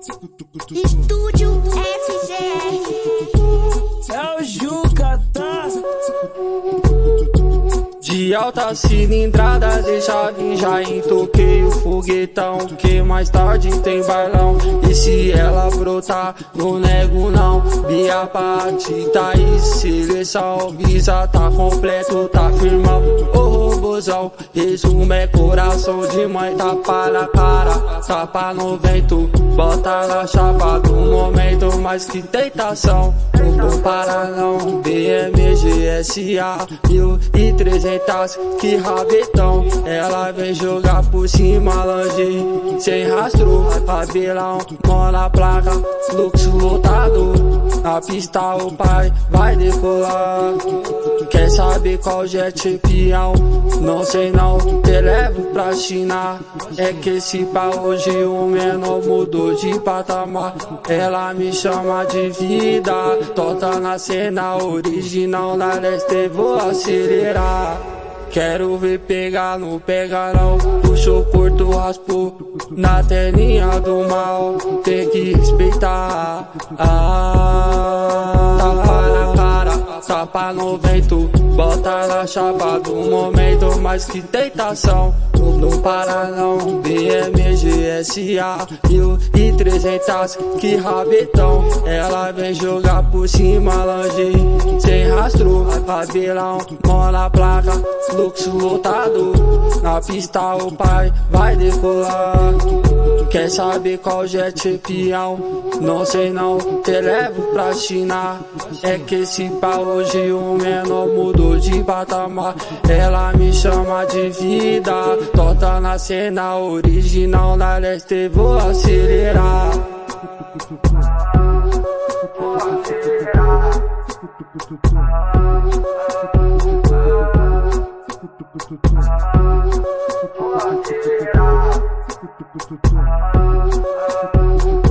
Estúdio SGR. É o Juca, tá? De alta cilindrada, deixa vir já entoquei o foguetão. Que mais tarde tem bailão E se ela brotar, não nego não. Bia partida e seleção. Visa tá completo, tá firmão Ô robôzão, resumo é coração de mãe Tapa na cara, tapa no vento Bota na chapa do momento Mas que tentação, não para não BMG, SA, 1300 que rabetão. Ela vem jogar por cima, longe, sem rastro. Abelão, mão na placa, fluxo lotado. Na pista o pai vai decolar. Saber qual jet peão? Não sei não, te levo pra China. É que esse pra hoje o menor mudou de patamar. Ela me chama de vida, tota na cena original. Na leste vou acelerar. Quero ver pegar no pegarão Puxou, corto, raspou Na telinha do mal Tem que respeitar ah, tapa no vento Bota na chapa do momento Mas que tentação Não para não BMG, SA e 300 Que rabetão Ela vem jogar por cima longe Sem rastro, cabelão Mão na placa fluxo lotado. Na pista o pai vai decolar. Quer saber qual jet peão? Não sei não, te levo pra China. É que esse pra hoje o menor mudou de patamar. Ela me chama de vida, tota na cena original. Na leste vou acelerar. Vou acelerar. Thank you.